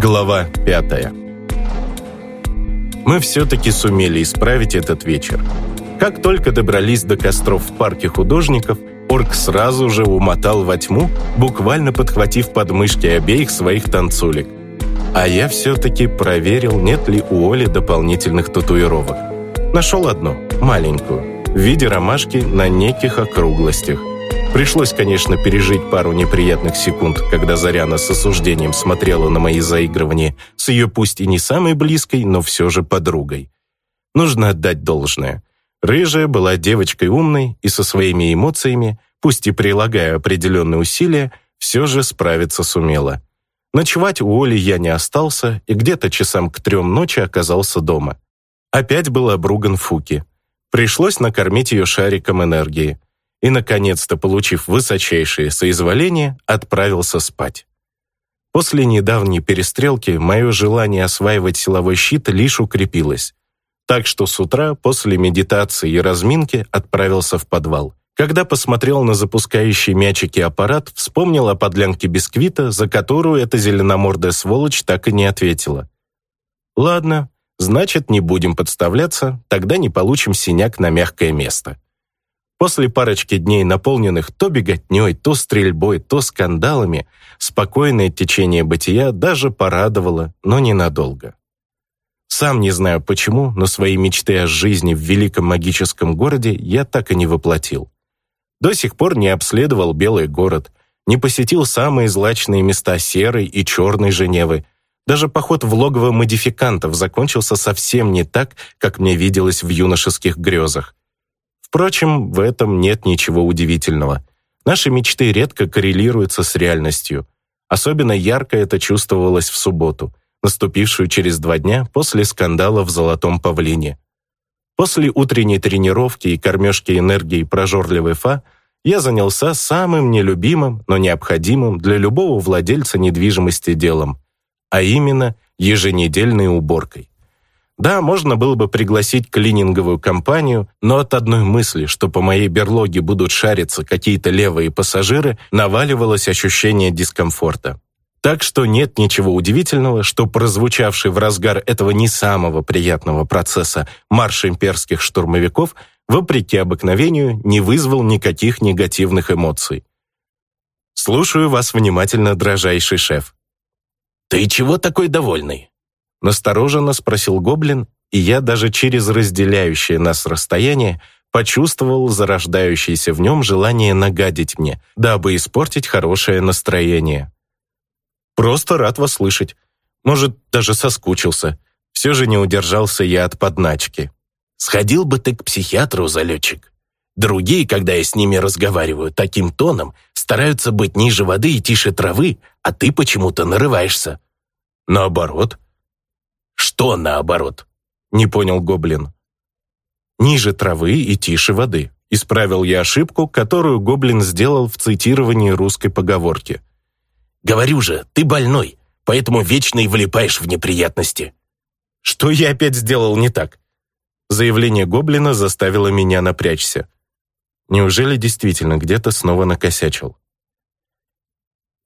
Глава пятая. Мы все-таки сумели исправить этот вечер. Как только добрались до костров в парке художников, орк сразу же умотал во тьму, буквально подхватив подмышки обеих своих танцулек. А я все-таки проверил, нет ли у Оли дополнительных татуировок. Нашел одну, маленькую, в виде ромашки на неких округлостях. Пришлось, конечно, пережить пару неприятных секунд, когда Заряна с осуждением смотрела на мои заигрывания с ее пусть и не самой близкой, но все же подругой. Нужно отдать должное. Рыжая была девочкой умной и со своими эмоциями, пусть и прилагая определенные усилия, все же справиться сумела. Ночевать у Оли я не остался и где-то часам к трем ночи оказался дома. Опять был обруган Фуки. Пришлось накормить ее шариком энергии и, наконец-то, получив высочайшее соизволение, отправился спать. После недавней перестрелки мое желание осваивать силовой щит лишь укрепилось. Так что с утра, после медитации и разминки, отправился в подвал. Когда посмотрел на запускающий мячики аппарат, вспомнил о подлянке бисквита, за которую эта зеленомордая сволочь так и не ответила. Ладно, значит, не будем подставляться, тогда не получим синяк на мягкое место. После парочки дней, наполненных то беготней, то стрельбой, то скандалами, спокойное течение бытия даже порадовало, но ненадолго. Сам не знаю почему, но свои мечты о жизни в великом магическом городе я так и не воплотил. До сих пор не обследовал Белый город, не посетил самые злачные места Серой и Черной Женевы. Даже поход в логово модификантов закончился совсем не так, как мне виделось в юношеских грезах. Впрочем, в этом нет ничего удивительного. Наши мечты редко коррелируются с реальностью. Особенно ярко это чувствовалось в субботу, наступившую через два дня после скандала в «Золотом павлине». После утренней тренировки и кормежки энергии прожорливой Фа я занялся самым нелюбимым, но необходимым для любого владельца недвижимости делом, а именно еженедельной уборкой. Да, можно было бы пригласить клининговую компанию, но от одной мысли, что по моей берлоге будут шариться какие-то левые пассажиры, наваливалось ощущение дискомфорта. Так что нет ничего удивительного, что прозвучавший в разгар этого не самого приятного процесса марш имперских штурмовиков, вопреки обыкновению, не вызвал никаких негативных эмоций. «Слушаю вас внимательно, дрожайший шеф». «Ты чего такой довольный?» Настороженно спросил гоблин, и я даже через разделяющее нас расстояние почувствовал зарождающееся в нем желание нагадить мне, дабы испортить хорошее настроение. «Просто рад вас слышать. Может, даже соскучился. Все же не удержался я от подначки». «Сходил бы ты к психиатру, залетчик. Другие, когда я с ними разговариваю таким тоном, стараются быть ниже воды и тише травы, а ты почему-то нарываешься». «Наоборот», «Что наоборот?» — не понял гоблин. «Ниже травы и тише воды», — исправил я ошибку, которую гоблин сделал в цитировании русской поговорки. «Говорю же, ты больной, поэтому вечно и влипаешь в неприятности». «Что я опять сделал не так?» Заявление гоблина заставило меня напрячься. Неужели действительно где-то снова накосячил?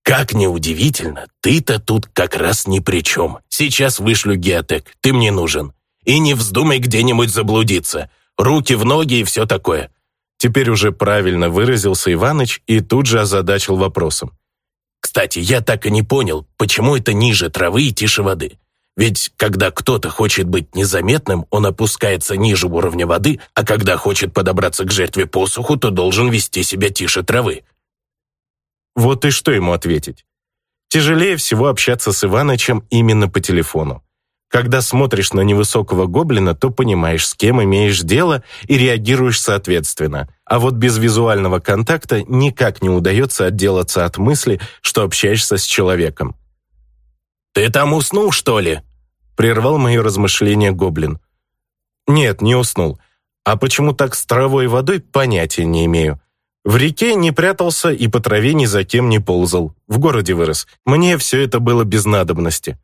«Как неудивительно, ты-то тут как раз ни при чем. Сейчас вышлю геотек, ты мне нужен. И не вздумай где-нибудь заблудиться. Руки в ноги и все такое». Теперь уже правильно выразился Иваныч и тут же озадачил вопросом. «Кстати, я так и не понял, почему это ниже травы и тише воды. Ведь когда кто-то хочет быть незаметным, он опускается ниже уровня воды, а когда хочет подобраться к жертве посуху, то должен вести себя тише травы. Вот и что ему ответить? Тяжелее всего общаться с Иванычем именно по телефону. Когда смотришь на невысокого гоблина, то понимаешь, с кем имеешь дело и реагируешь соответственно. А вот без визуального контакта никак не удается отделаться от мысли, что общаешься с человеком. «Ты там уснул, что ли?» Прервал мои размышления гоблин. «Нет, не уснул. А почему так с травой водой, понятия не имею. В реке не прятался и по траве ни за кем не ползал. В городе вырос. Мне все это было без надобности.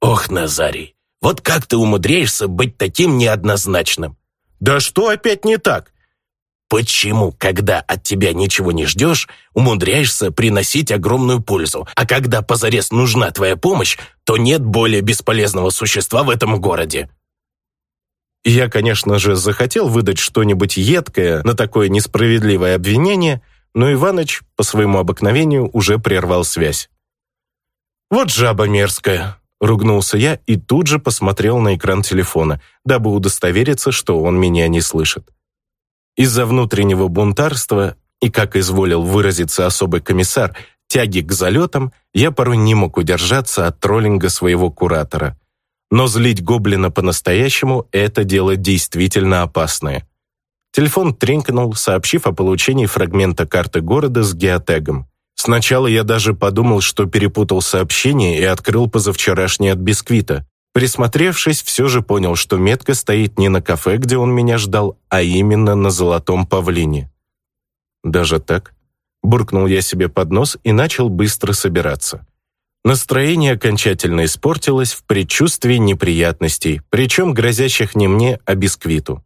Ох, Назарий, вот как ты умудряешься быть таким неоднозначным? Да что опять не так? Почему, когда от тебя ничего не ждешь, умудряешься приносить огромную пользу, а когда позарез нужна твоя помощь, то нет более бесполезного существа в этом городе?» Я, конечно же, захотел выдать что-нибудь едкое на такое несправедливое обвинение, но Иваныч, по своему обыкновению, уже прервал связь. «Вот жаба мерзкая», — ругнулся я и тут же посмотрел на экран телефона, дабы удостовериться, что он меня не слышит. Из-за внутреннего бунтарства и, как изволил выразиться особый комиссар, тяги к залетам, я порой не мог удержаться от троллинга своего куратора. Но злить гоблина по-настоящему – это дело действительно опасное. Телефон тренькнул, сообщив о получении фрагмента карты города с геотегом. Сначала я даже подумал, что перепутал сообщение и открыл позавчерашний от бисквита. Присмотревшись, все же понял, что метка стоит не на кафе, где он меня ждал, а именно на золотом павлине. Даже так? Буркнул я себе под нос и начал быстро собираться. Настроение окончательно испортилось в предчувствии неприятностей, причем грозящих не мне, а бисквиту.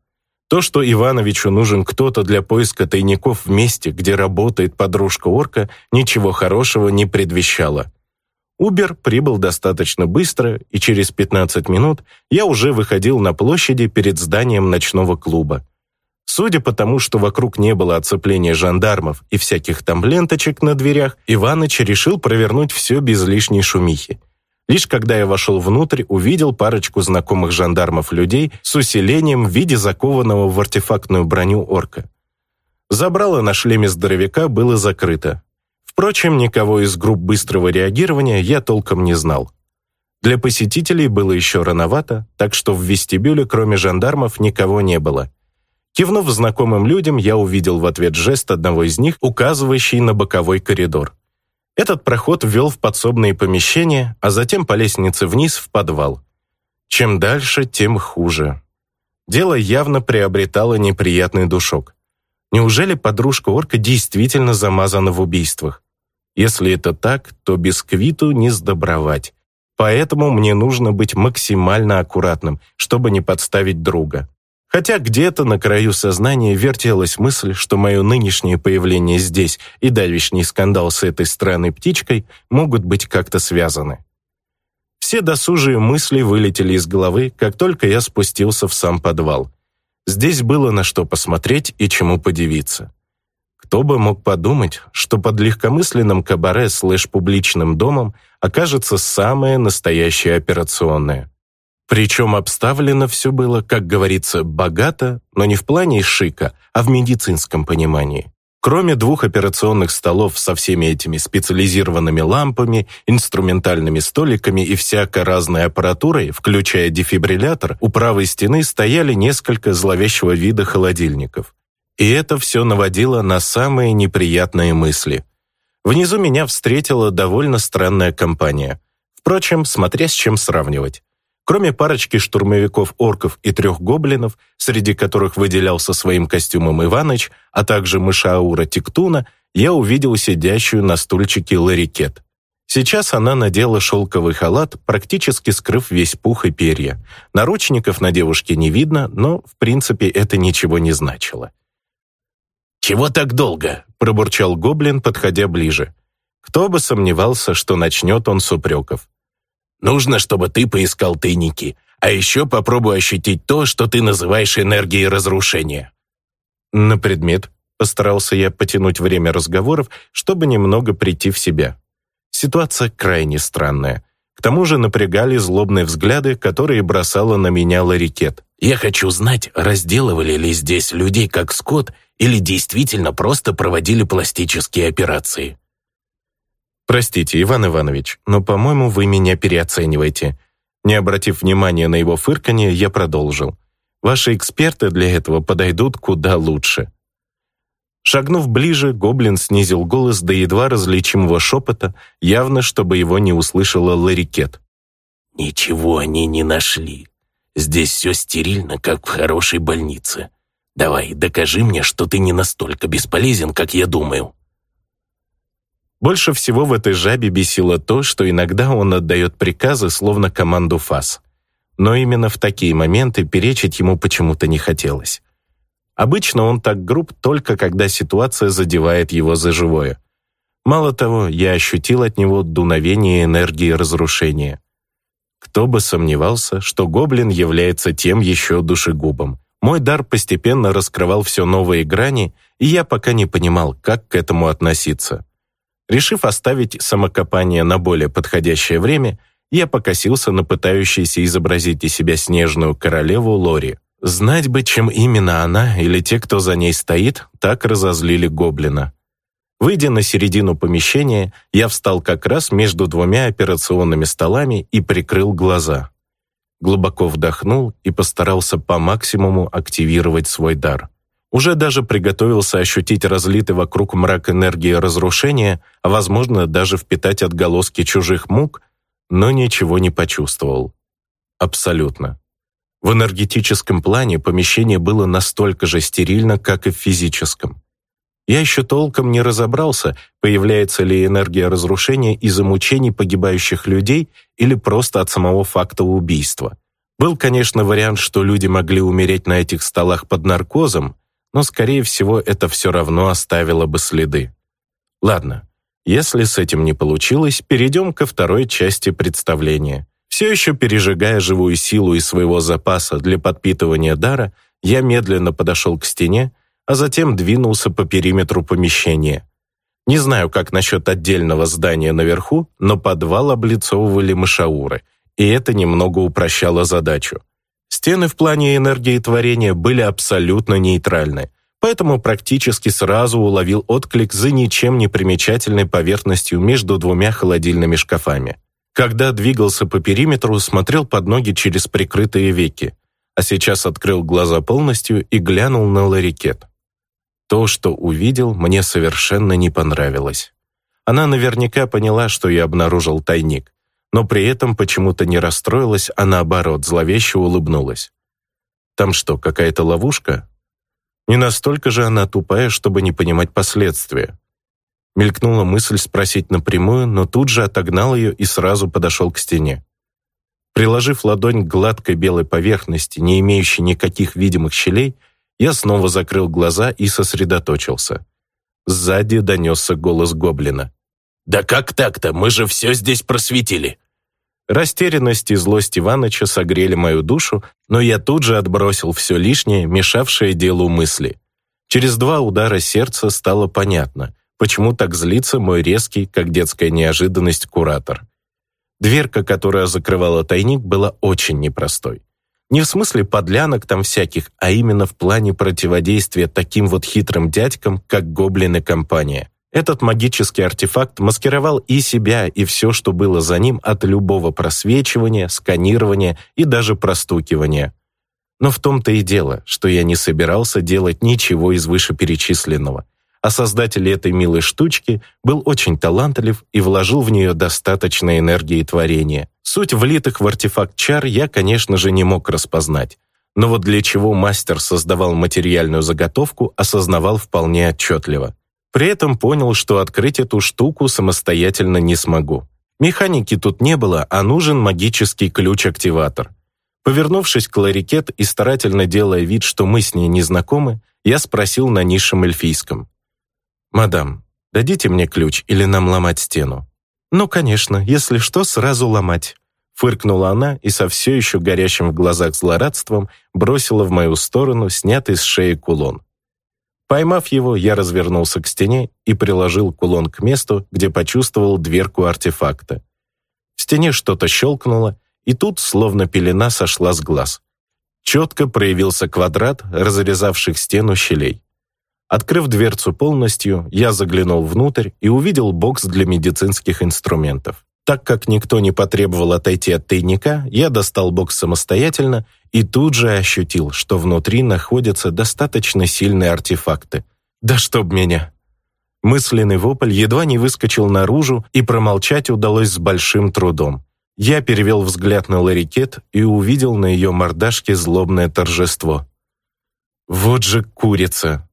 То, что Ивановичу нужен кто-то для поиска тайников в месте, где работает подружка орка, ничего хорошего не предвещало. Убер прибыл достаточно быстро, и через 15 минут я уже выходил на площади перед зданием ночного клуба. Судя по тому, что вокруг не было оцепления жандармов и всяких там ленточек на дверях, Иваныч решил провернуть все без лишней шумихи. Лишь когда я вошел внутрь, увидел парочку знакомых жандармов людей с усилением в виде закованного в артефактную броню орка. Забрало на шлеме здоровяка было закрыто. Впрочем, никого из групп быстрого реагирования я толком не знал. Для посетителей было еще рановато, так что в вестибюле, кроме жандармов, никого не было. Кивнув знакомым людям, я увидел в ответ жест одного из них, указывающий на боковой коридор. Этот проход вел в подсобные помещения, а затем по лестнице вниз в подвал. Чем дальше, тем хуже. Дело явно приобретало неприятный душок. Неужели подружка орка действительно замазана в убийствах? Если это так, то бисквиту не сдобровать. Поэтому мне нужно быть максимально аккуратным, чтобы не подставить друга. Хотя где-то на краю сознания вертелась мысль, что мое нынешнее появление здесь и давишний скандал с этой странной птичкой могут быть как-то связаны. Все досужие мысли вылетели из головы, как только я спустился в сам подвал. Здесь было на что посмотреть и чему подивиться. Кто бы мог подумать, что под легкомысленным кабаре слэш-публичным домом окажется самое настоящее операционное. Причем обставлено все было, как говорится, богато, но не в плане шика, а в медицинском понимании. Кроме двух операционных столов со всеми этими специализированными лампами, инструментальными столиками и всякой разной аппаратурой, включая дефибриллятор, у правой стены стояли несколько зловещего вида холодильников. И это все наводило на самые неприятные мысли. Внизу меня встретила довольно странная компания. Впрочем, смотря с чем сравнивать. Кроме парочки штурмовиков-орков и трех гоблинов, среди которых выделялся своим костюмом Иваныч, а также мышаура Тиктуна, я увидел сидящую на стульчике Ларикет. Сейчас она надела шелковый халат, практически скрыв весь пух и перья. Наручников на девушке не видно, но, в принципе, это ничего не значило. «Чего так долго?» – пробурчал гоблин, подходя ближе. Кто бы сомневался, что начнет он с упреков. Нужно, чтобы ты поискал тайники, а еще попробуй ощутить то, что ты называешь энергией разрушения». «На предмет», — постарался я потянуть время разговоров, чтобы немного прийти в себя. Ситуация крайне странная. К тому же напрягали злобные взгляды, которые бросала на меня Ларикет. «Я хочу знать, разделывали ли здесь людей как скот или действительно просто проводили пластические операции?» «Простите, Иван Иванович, но, по-моему, вы меня переоцениваете». Не обратив внимания на его фырканье, я продолжил. «Ваши эксперты для этого подойдут куда лучше». Шагнув ближе, гоблин снизил голос до едва различимого шепота, явно, чтобы его не услышала Ларикет. «Ничего они не нашли. Здесь все стерильно, как в хорошей больнице. Давай, докажи мне, что ты не настолько бесполезен, как я думаю». Больше всего в этой жабе бесило то, что иногда он отдает приказы, словно команду ФАС. Но именно в такие моменты перечить ему почему-то не хотелось. Обычно он так груб только когда ситуация задевает его за живое. Мало того, я ощутил от него дуновение энергии разрушения. Кто бы сомневался, что гоблин является тем еще душегубом. Мой дар постепенно раскрывал все новые грани, и я пока не понимал, как к этому относиться. Решив оставить самокопание на более подходящее время, я покосился на пытающейся изобразить из себя снежную королеву Лори. Знать бы, чем именно она или те, кто за ней стоит, так разозлили гоблина. Выйдя на середину помещения, я встал как раз между двумя операционными столами и прикрыл глаза. Глубоко вдохнул и постарался по максимуму активировать свой дар. Уже даже приготовился ощутить разлитый вокруг мрак энергии разрушения, а возможно даже впитать отголоски чужих мук, но ничего не почувствовал. Абсолютно. В энергетическом плане помещение было настолько же стерильно, как и в физическом. Я еще толком не разобрался, появляется ли энергия разрушения из-за мучений погибающих людей или просто от самого факта убийства. Был, конечно, вариант, что люди могли умереть на этих столах под наркозом, но, скорее всего, это все равно оставило бы следы. Ладно, если с этим не получилось, перейдем ко второй части представления. Все еще пережигая живую силу из своего запаса для подпитывания дара, я медленно подошел к стене, а затем двинулся по периметру помещения. Не знаю, как насчет отдельного здания наверху, но подвал облицовывали мышауры, и это немного упрощало задачу. Стены в плане энергии творения были абсолютно нейтральны, поэтому практически сразу уловил отклик за ничем не примечательной поверхностью между двумя холодильными шкафами. Когда двигался по периметру, смотрел под ноги через прикрытые веки, а сейчас открыл глаза полностью и глянул на ларикет. То, что увидел, мне совершенно не понравилось. Она наверняка поняла, что я обнаружил тайник, но при этом почему-то не расстроилась, а наоборот, зловеще улыбнулась. Там что, какая-то ловушка? Не настолько же она тупая, чтобы не понимать последствия. Мелькнула мысль спросить напрямую, но тут же отогнал ее и сразу подошел к стене. Приложив ладонь к гладкой белой поверхности, не имеющей никаких видимых щелей, я снова закрыл глаза и сосредоточился. Сзади донесся голос гоблина. «Да как так-то? Мы же все здесь просветили!» Растерянность и злость Иваныча согрели мою душу, но я тут же отбросил все лишнее, мешавшее делу мысли. Через два удара сердца стало понятно, почему так злится мой резкий, как детская неожиданность, куратор. Дверка, которая закрывала тайник, была очень непростой. Не в смысле подлянок там всяких, а именно в плане противодействия таким вот хитрым дядькам, как гоблины компания. Этот магический артефакт маскировал и себя, и все, что было за ним от любого просвечивания, сканирования и даже простукивания. Но в том-то и дело, что я не собирался делать ничего из вышеперечисленного а создатель этой милой штучки был очень талантлив и вложил в нее достаточно энергии творения. Суть влитых в артефакт чар я, конечно же, не мог распознать. Но вот для чего мастер создавал материальную заготовку, осознавал вполне отчетливо. При этом понял, что открыть эту штуку самостоятельно не смогу. Механики тут не было, а нужен магический ключ-активатор. Повернувшись к Ларикет и старательно делая вид, что мы с ней не знакомы, я спросил на низшем эльфийском. «Мадам, дадите мне ключ или нам ломать стену?» «Ну, конечно, если что, сразу ломать». Фыркнула она и со все еще горящим в глазах злорадством бросила в мою сторону снятый с шеи кулон. Поймав его, я развернулся к стене и приложил кулон к месту, где почувствовал дверку артефакта. В стене что-то щелкнуло, и тут, словно пелена, сошла с глаз. Четко проявился квадрат, разрезавших стену щелей. Открыв дверцу полностью, я заглянул внутрь и увидел бокс для медицинских инструментов. Так как никто не потребовал отойти от тайника, я достал бокс самостоятельно и тут же ощутил, что внутри находятся достаточно сильные артефакты. Да чтоб меня! Мысленный вопль едва не выскочил наружу, и промолчать удалось с большим трудом. Я перевел взгляд на Ларикет и увидел на ее мордашке злобное торжество. «Вот же курица!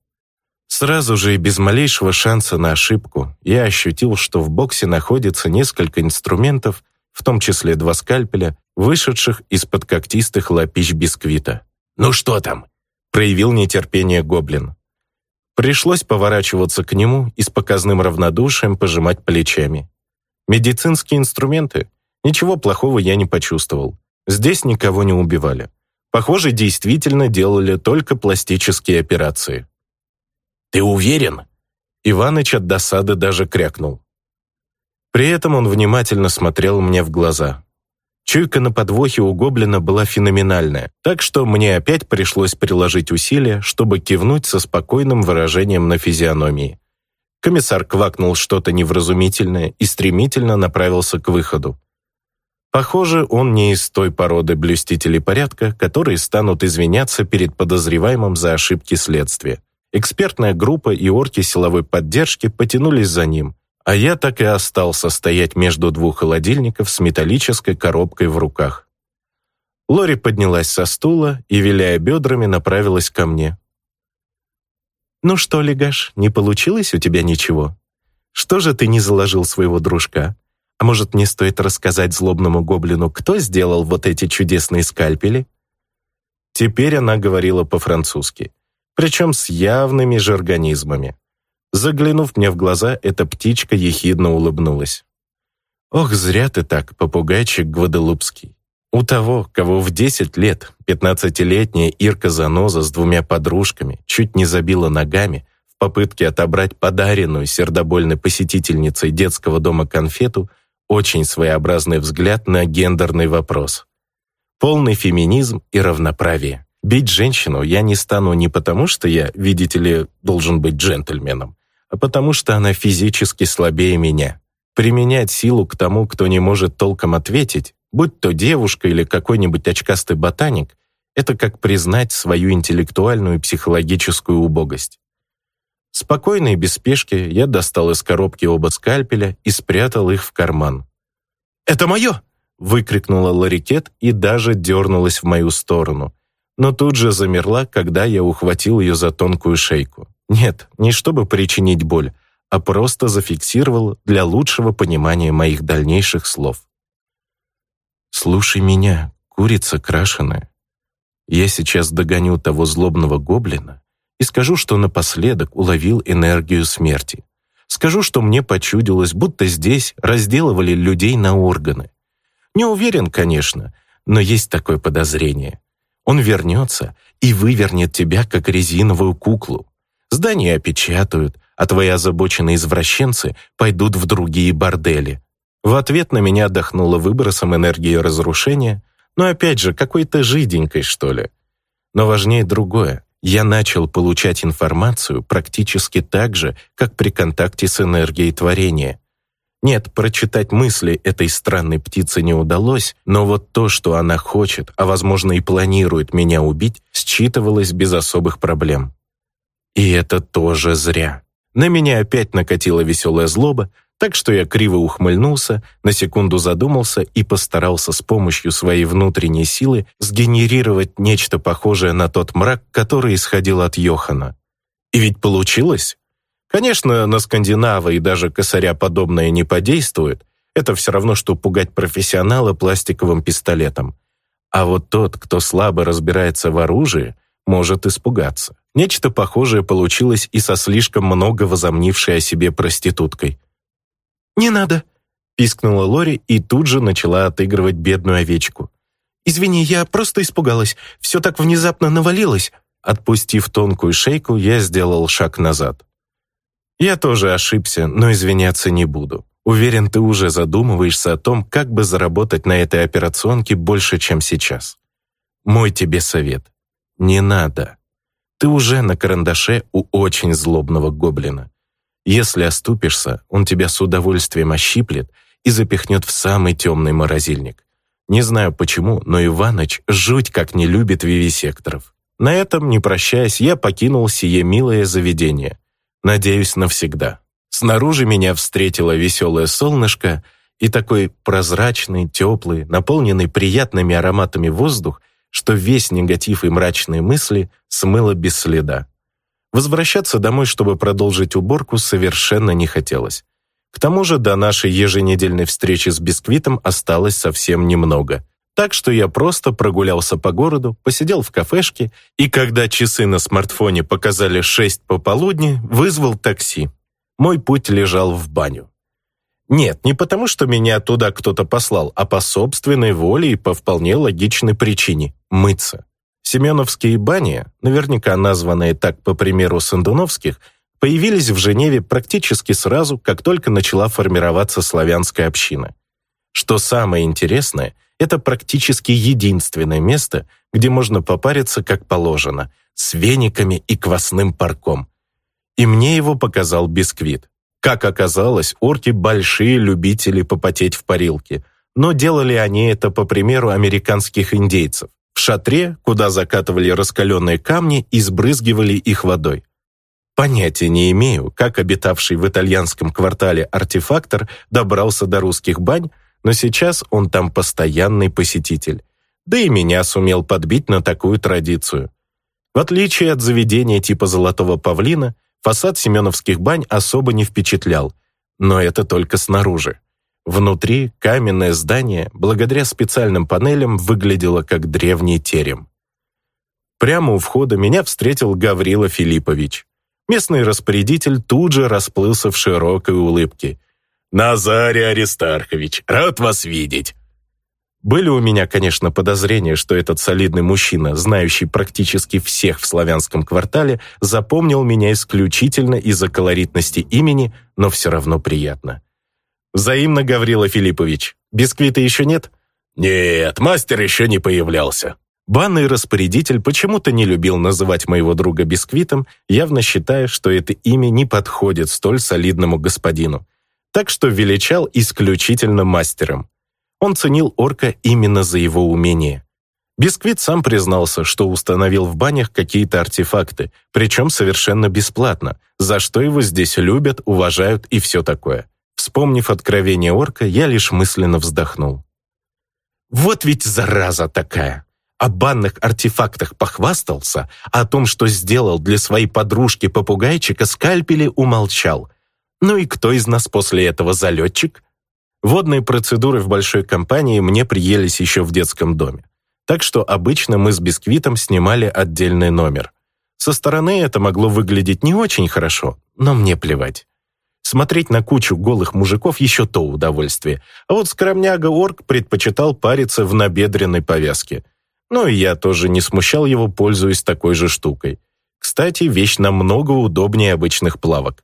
Сразу же и без малейшего шанса на ошибку я ощутил, что в боксе находится несколько инструментов, в том числе два скальпеля, вышедших из-под когтистых лапищ бисквита. «Ну что там?» проявил нетерпение гоблин. Пришлось поворачиваться к нему и с показным равнодушием пожимать плечами. Медицинские инструменты? Ничего плохого я не почувствовал. Здесь никого не убивали. Похоже, действительно делали только пластические операции. «Ты уверен?» Иваныч от досады даже крякнул. При этом он внимательно смотрел мне в глаза. Чуйка на подвохе у гоблина была феноменальная, так что мне опять пришлось приложить усилия, чтобы кивнуть со спокойным выражением на физиономии. Комиссар квакнул что-то невразумительное и стремительно направился к выходу. Похоже, он не из той породы блюстителей порядка, которые станут извиняться перед подозреваемым за ошибки следствия. Экспертная группа и орки силовой поддержки потянулись за ним, а я так и остался стоять между двух холодильников с металлической коробкой в руках. Лори поднялась со стула и, виляя бедрами, направилась ко мне. «Ну что, Легаш, не получилось у тебя ничего? Что же ты не заложил своего дружка? А может, не стоит рассказать злобному гоблину, кто сделал вот эти чудесные скальпели?» Теперь она говорила по-французски, причем с явными же организмами. Заглянув мне в глаза, эта птичка ехидно улыбнулась. «Ох, зря ты так, попугайчик Гваделупский. У того, кого в 10 лет пятнадцатилетняя Ирка Заноза с двумя подружками чуть не забила ногами в попытке отобрать подаренную сердобольной посетительницей детского дома конфету, очень своеобразный взгляд на гендерный вопрос. Полный феминизм и равноправие. Бить женщину я не стану не потому, что я, видите ли, должен быть джентльменом, потому что она физически слабее меня. Применять силу к тому, кто не может толком ответить, будь то девушка или какой-нибудь очкастый ботаник, это как признать свою интеллектуальную и психологическую убогость. Спокойно и без спешки я достал из коробки оба скальпеля и спрятал их в карман. «Это мое!» — выкрикнула Ларикет и даже дернулась в мою сторону, но тут же замерла, когда я ухватил ее за тонкую шейку. Нет, не чтобы причинить боль, а просто зафиксировал для лучшего понимания моих дальнейших слов. «Слушай меня, курица крашеная. Я сейчас догоню того злобного гоблина и скажу, что напоследок уловил энергию смерти. Скажу, что мне почудилось, будто здесь разделывали людей на органы. Не уверен, конечно, но есть такое подозрение. Он вернется и вывернет тебя, как резиновую куклу. Здания опечатают, а твои озабоченные извращенцы пойдут в другие бордели. В ответ на меня отдохнуло выбросом энергии разрушения, но опять же, какой-то жиденькой, что ли. Но важнее другое. Я начал получать информацию практически так же, как при контакте с энергией творения. Нет, прочитать мысли этой странной птицы не удалось, но вот то, что она хочет, а возможно и планирует меня убить, считывалось без особых проблем. И это тоже зря. На меня опять накатила веселая злоба, так что я криво ухмыльнулся, на секунду задумался и постарался с помощью своей внутренней силы сгенерировать нечто похожее на тот мрак, который исходил от Йохана. И ведь получилось. Конечно, на скандинава и даже косаря подобное не подействует. Это все равно, что пугать профессионала пластиковым пистолетом. А вот тот, кто слабо разбирается в оружии, может испугаться. Нечто похожее получилось и со слишком много возомнившей о себе проституткой. «Не надо!» — пискнула Лори и тут же начала отыгрывать бедную овечку. «Извини, я просто испугалась. Все так внезапно навалилось». Отпустив тонкую шейку, я сделал шаг назад. «Я тоже ошибся, но извиняться не буду. Уверен, ты уже задумываешься о том, как бы заработать на этой операционке больше, чем сейчас. Мой тебе совет. Не надо. Ты уже на карандаше у очень злобного гоблина. Если оступишься, он тебя с удовольствием ощиплет и запихнет в самый темный морозильник. Не знаю почему, но Иваныч жуть как не любит вивисекторов. На этом, не прощаясь, я покинул сие милое заведение. Надеюсь, навсегда. Снаружи меня встретило веселое солнышко, и такой прозрачный, теплый, наполненный приятными ароматами воздух что весь негатив и мрачные мысли смыло без следа. Возвращаться домой, чтобы продолжить уборку, совершенно не хотелось. К тому же до нашей еженедельной встречи с Бисквитом осталось совсем немного. Так что я просто прогулялся по городу, посидел в кафешке, и когда часы на смартфоне показали шесть пополудни, вызвал такси. Мой путь лежал в баню. Нет, не потому, что меня туда кто-то послал, а по собственной воле и по вполне логичной причине – мыться. Семеновские бани, наверняка названные так по примеру сандуновских, появились в Женеве практически сразу, как только начала формироваться славянская община. Что самое интересное – это практически единственное место, где можно попариться как положено, с вениками и квасным парком. И мне его показал бисквит. Как оказалось, орки – большие любители попотеть в парилке, но делали они это по примеру американских индейцев. В шатре, куда закатывали раскаленные камни и сбрызгивали их водой. Понятия не имею, как обитавший в итальянском квартале артефактор добрался до русских бань, но сейчас он там постоянный посетитель. Да и меня сумел подбить на такую традицию. В отличие от заведения типа «Золотого павлина», фасад семеновских бань особо не впечатлял, но это только снаружи. Внутри каменное здание, благодаря специальным панелям, выглядело как древний терем. Прямо у входа меня встретил Гаврила Филиппович. Местный распорядитель тут же расплылся в широкой улыбке – «Назарий Аристархович, рад вас видеть!» Были у меня, конечно, подозрения, что этот солидный мужчина, знающий практически всех в славянском квартале, запомнил меня исключительно из-за колоритности имени, но все равно приятно. «Взаимно, Гаврила Филиппович. Бисквита еще нет?» «Нет, мастер еще не появлялся». Банный распорядитель почему-то не любил называть моего друга Бисквитом, явно считая, что это имя не подходит столь солидному господину так что величал исключительно мастером. Он ценил орка именно за его умение. Бисквит сам признался, что установил в банях какие-то артефакты, причем совершенно бесплатно, за что его здесь любят, уважают и все такое. Вспомнив откровение орка, я лишь мысленно вздохнул. Вот ведь зараза такая! О банных артефактах похвастался, а о том, что сделал для своей подружки-попугайчика, скальпели умолчал – ну и кто из нас после этого залетчик? Водные процедуры в большой компании мне приелись еще в детском доме. Так что обычно мы с Бисквитом снимали отдельный номер. Со стороны это могло выглядеть не очень хорошо, но мне плевать. Смотреть на кучу голых мужиков еще то удовольствие. А вот скромняга-орк предпочитал париться в набедренной повязке. Ну и я тоже не смущал его, пользуясь такой же штукой. Кстати, вещь намного удобнее обычных плавок.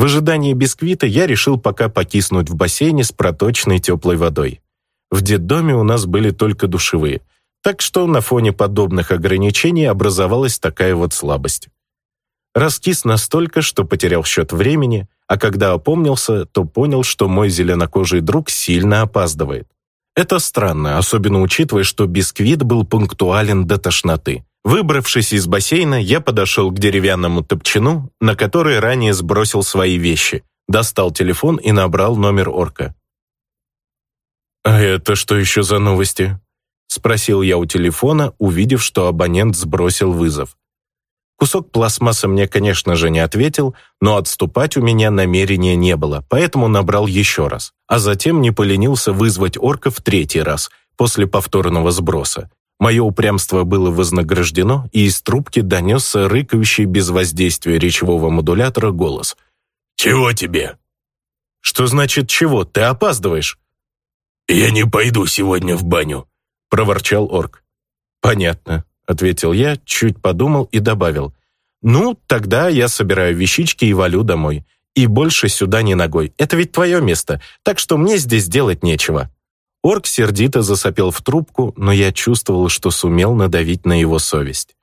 В ожидании бисквита я решил пока покиснуть в бассейне с проточной теплой водой. В детдоме у нас были только душевые, так что на фоне подобных ограничений образовалась такая вот слабость. Раскис настолько, что потерял счет времени, а когда опомнился, то понял, что мой зеленокожий друг сильно опаздывает. Это странно, особенно учитывая, что бисквит был пунктуален до тошноты. Выбравшись из бассейна, я подошел к деревянному топчину, на который ранее сбросил свои вещи, достал телефон и набрал номер орка. «А это что еще за новости?» — спросил я у телефона, увидев, что абонент сбросил вызов. Кусок пластмассы мне, конечно же, не ответил, но отступать у меня намерения не было, поэтому набрал еще раз, а затем не поленился вызвать орка в третий раз, после повторного сброса. Мое упрямство было вознаграждено, и из трубки донесся рыкающий без воздействия речевого модулятора голос. «Чего тебе?» «Что значит «чего»? Ты опаздываешь». «Я не пойду сегодня в баню», — проворчал орк. «Понятно», — ответил я, чуть подумал и добавил. «Ну, тогда я собираю вещички и валю домой. И больше сюда не ногой. Это ведь твое место, так что мне здесь делать нечего». Орк сердито засопел в трубку, но я чувствовал, что сумел надавить на его совесть.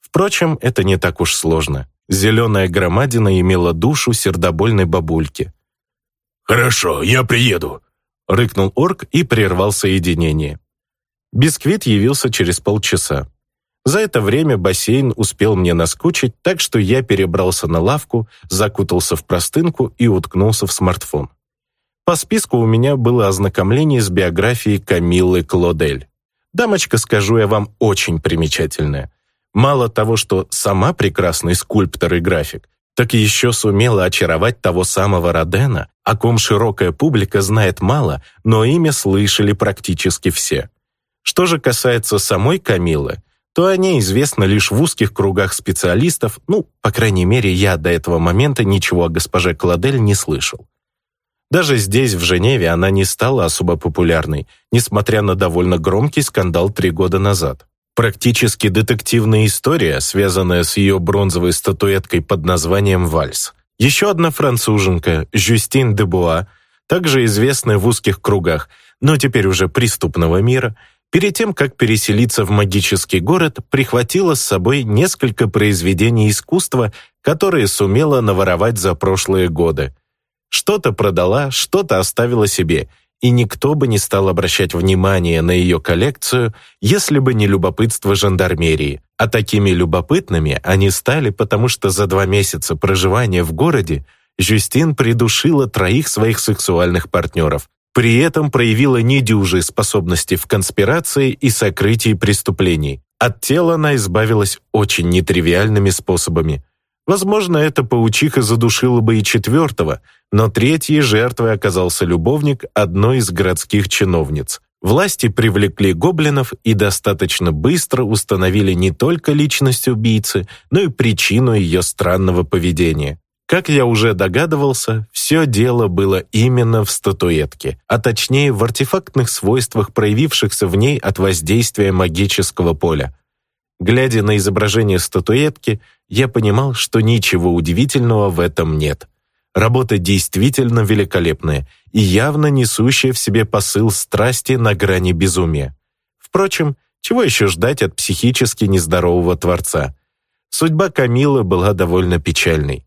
Впрочем, это не так уж сложно. Зеленая громадина имела душу сердобольной бабульки. «Хорошо, я приеду», — рыкнул орк и прервал соединение. Бисквит явился через полчаса. За это время бассейн успел мне наскучить, так что я перебрался на лавку, закутался в простынку и уткнулся в смартфон. По списку у меня было ознакомление с биографией Камиллы Клодель. Дамочка, скажу я вам, очень примечательная. Мало того, что сама прекрасный скульптор и график, так еще сумела очаровать того самого Родена, о ком широкая публика знает мало, но имя слышали практически все. Что же касается самой Камилы, то о ней известно лишь в узких кругах специалистов, ну, по крайней мере, я до этого момента ничего о госпоже Кладель не слышал. Даже здесь, в Женеве, она не стала особо популярной, несмотря на довольно громкий скандал три года назад. Практически детективная история, связанная с ее бронзовой статуэткой под названием «Вальс». Еще одна француженка, Жюстин де Буа, также известная в узких кругах, но теперь уже преступного мира, перед тем, как переселиться в магический город, прихватила с собой несколько произведений искусства, которые сумела наворовать за прошлые годы – что-то продала, что-то оставила себе, и никто бы не стал обращать внимание на ее коллекцию, если бы не любопытство жандармерии. А такими любопытными они стали, потому что за два месяца проживания в городе Жюстин придушила троих своих сексуальных партнеров, при этом проявила недюжие способности в конспирации и сокрытии преступлений. От тела она избавилась очень нетривиальными способами. Возможно, эта паучиха задушила бы и четвертого, но третьей жертвой оказался любовник одной из городских чиновниц. Власти привлекли гоблинов и достаточно быстро установили не только личность убийцы, но и причину ее странного поведения. Как я уже догадывался, все дело было именно в статуэтке, а точнее в артефактных свойствах, проявившихся в ней от воздействия магического поля. Глядя на изображение статуэтки, я понимал, что ничего удивительного в этом нет. Работа действительно великолепная и явно несущая в себе посыл страсти на грани безумия. Впрочем, чего еще ждать от психически нездорового творца? Судьба Камилы была довольно печальной.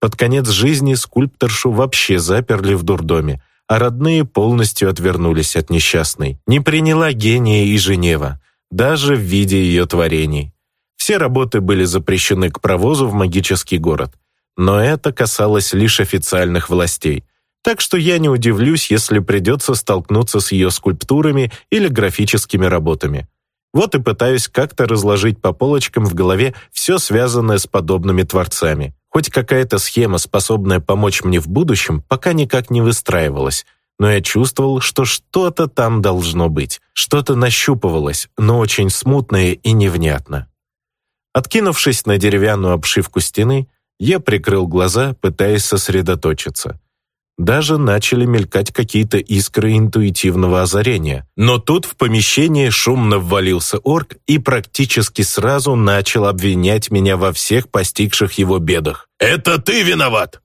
Под конец жизни скульпторшу вообще заперли в дурдоме, а родные полностью отвернулись от несчастной. Не приняла гения и Женева, даже в виде ее творений. Все работы были запрещены к провозу в магический город. Но это касалось лишь официальных властей. Так что я не удивлюсь, если придется столкнуться с ее скульптурами или графическими работами. Вот и пытаюсь как-то разложить по полочкам в голове все связанное с подобными творцами. Хоть какая-то схема, способная помочь мне в будущем, пока никак не выстраивалась, но я чувствовал, что что-то там должно быть. Что-то нащупывалось, но очень смутное и невнятно. Откинувшись на деревянную обшивку стены, я прикрыл глаза, пытаясь сосредоточиться. Даже начали мелькать какие-то искры интуитивного озарения. Но тут в помещение шумно ввалился орк и практически сразу начал обвинять меня во всех постигших его бедах. «Это ты виноват!»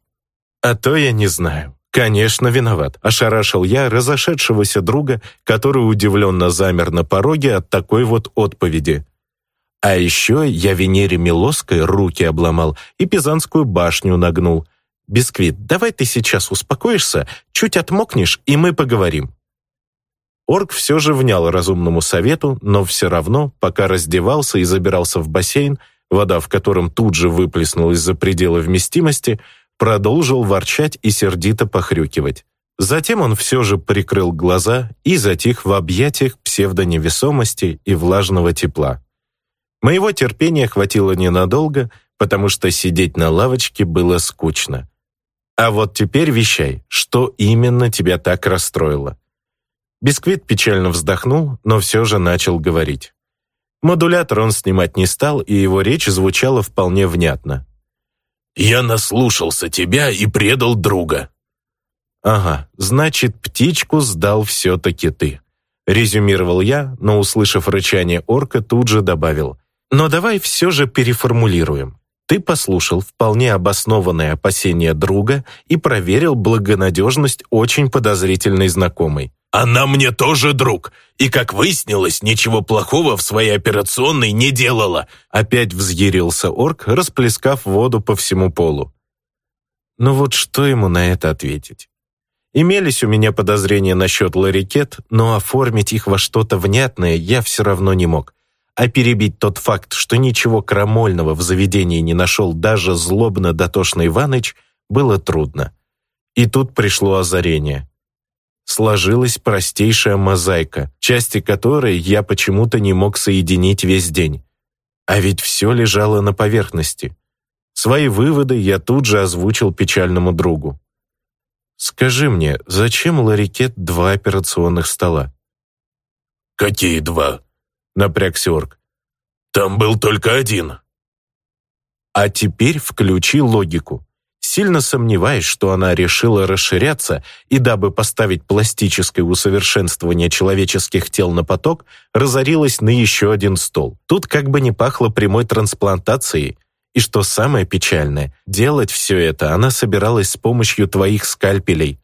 «А то я не знаю. Конечно, виноват», — ошарашил я разошедшегося друга, который удивленно замер на пороге от такой вот отповеди. А еще я Венере Милоской руки обломал и Пизанскую башню нагнул. Бисквит, давай ты сейчас успокоишься, чуть отмокнешь, и мы поговорим. Орк все же внял разумному совету, но все равно, пока раздевался и забирался в бассейн, вода в котором тут же выплеснулась за пределы вместимости, продолжил ворчать и сердито похрюкивать. Затем он все же прикрыл глаза и затих в объятиях псевдоневесомости и влажного тепла. Моего терпения хватило ненадолго, потому что сидеть на лавочке было скучно. А вот теперь вещай, что именно тебя так расстроило. Бисквит печально вздохнул, но все же начал говорить. Модулятор он снимать не стал, и его речь звучала вполне внятно. «Я наслушался тебя и предал друга». «Ага, значит, птичку сдал все-таки ты», резюмировал я, но, услышав рычание орка, тут же добавил. Но давай все же переформулируем. Ты послушал вполне обоснованное опасение друга и проверил благонадежность очень подозрительной знакомой. «Она мне тоже друг, и, как выяснилось, ничего плохого в своей операционной не делала», опять взъярился орк, расплескав воду по всему полу. Ну вот что ему на это ответить? Имелись у меня подозрения насчет ларикет, но оформить их во что-то внятное я все равно не мог а перебить тот факт, что ничего крамольного в заведении не нашел даже злобно-дотошный Иваныч, было трудно. И тут пришло озарение. Сложилась простейшая мозаика, части которой я почему-то не мог соединить весь день. А ведь все лежало на поверхности. Свои выводы я тут же озвучил печальному другу. «Скажи мне, зачем Ларикет два операционных стола?» «Какие два?» — напрягся орк. «Там был только один». А теперь включи логику. Сильно сомневаюсь, что она решила расширяться, и дабы поставить пластическое усовершенствование человеческих тел на поток, разорилась на еще один стол. Тут как бы не пахло прямой трансплантацией. И что самое печальное, делать все это она собиралась с помощью твоих скальпелей.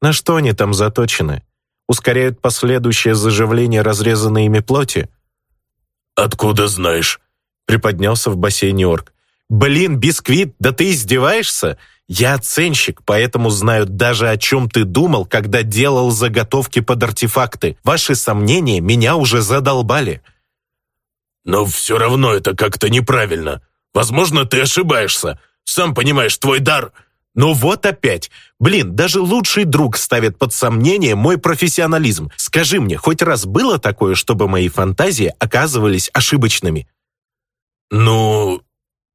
На что они там заточены? Ускоряют последующее заживление разрезанной ими плоти? «Откуда знаешь?» приподнялся в бассейне орк. «Блин, бисквит, да ты издеваешься? Я оценщик, поэтому знаю даже о чем ты думал, когда делал заготовки под артефакты. Ваши сомнения меня уже задолбали». «Но все равно это как-то неправильно. Возможно, ты ошибаешься. Сам понимаешь, твой дар...» «Ну вот опять. Блин, даже лучший друг ставит под сомнение мой профессионализм. Скажи мне, хоть раз было такое, чтобы мои фантазии оказывались ошибочными?» «Ну,